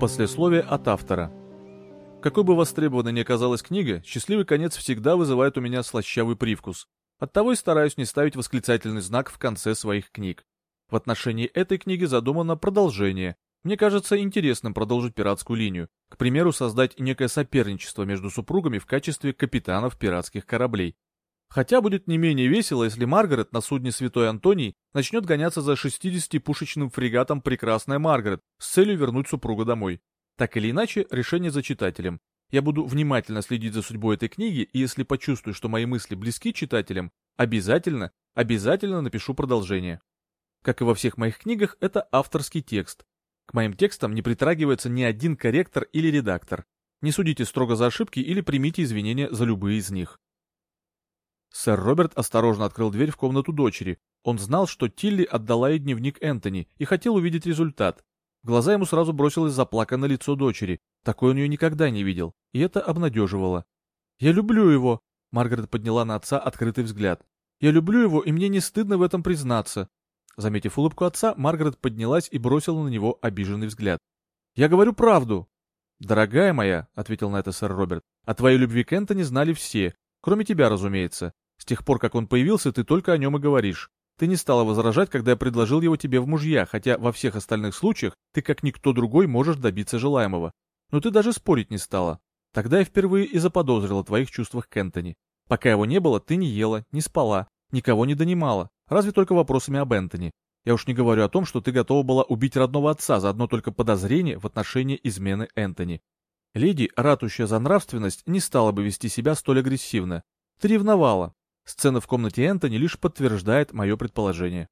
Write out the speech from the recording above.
Послесловие от автора. Какой бы востребованной ни оказалась книга, счастливый конец всегда вызывает у меня слащавый привкус. Оттого и стараюсь не ставить восклицательный знак в конце своих книг. В отношении этой книги задумано продолжение. Мне кажется интересным продолжить пиратскую линию. К примеру, создать некое соперничество между супругами в качестве капитанов пиратских кораблей. Хотя будет не менее весело, если Маргарет на судне Святой Антоний начнет гоняться за 60-пушечным фрегатом «Прекрасная Маргарет» с целью вернуть супруга домой. Так или иначе, решение за читателем. Я буду внимательно следить за судьбой этой книги, и если почувствую, что мои мысли близки читателям, обязательно, обязательно напишу продолжение. Как и во всех моих книгах, это авторский текст. К моим текстам не притрагивается ни один корректор или редактор. Не судите строго за ошибки или примите извинения за любые из них. Сэр Роберт осторожно открыл дверь в комнату дочери. Он знал, что Тилли отдала ей дневник Энтони и хотел увидеть результат. В глаза ему сразу бросилось заплаканное лицо дочери. Такое он ее никогда не видел, и это обнадеживало. «Я люблю его», — Маргарет подняла на отца открытый взгляд. «Я люблю его, и мне не стыдно в этом признаться». Заметив улыбку отца, Маргарет поднялась и бросила на него обиженный взгляд. «Я говорю правду!» «Дорогая моя», — ответил на это сэр Роберт, — «о твоей любви к Энтони знали все, кроме тебя, разумеется. Тех пор, как он появился, ты только о нем и говоришь. Ты не стала возражать, когда я предложил его тебе в мужья, хотя во всех остальных случаях ты, как никто другой, можешь добиться желаемого. Но ты даже спорить не стала. Тогда я впервые и заподозрила твоих чувствах к Энтони. Пока его не было, ты не ела, не спала, никого не донимала, разве только вопросами об Энтони. Я уж не говорю о том, что ты готова была убить родного отца за одно только подозрение в отношении измены Энтони. Леди, ратущая за нравственность, не стала бы вести себя столь агрессивно. Ты ревновала, Сцена в комнате Энтони лишь подтверждает мое предположение.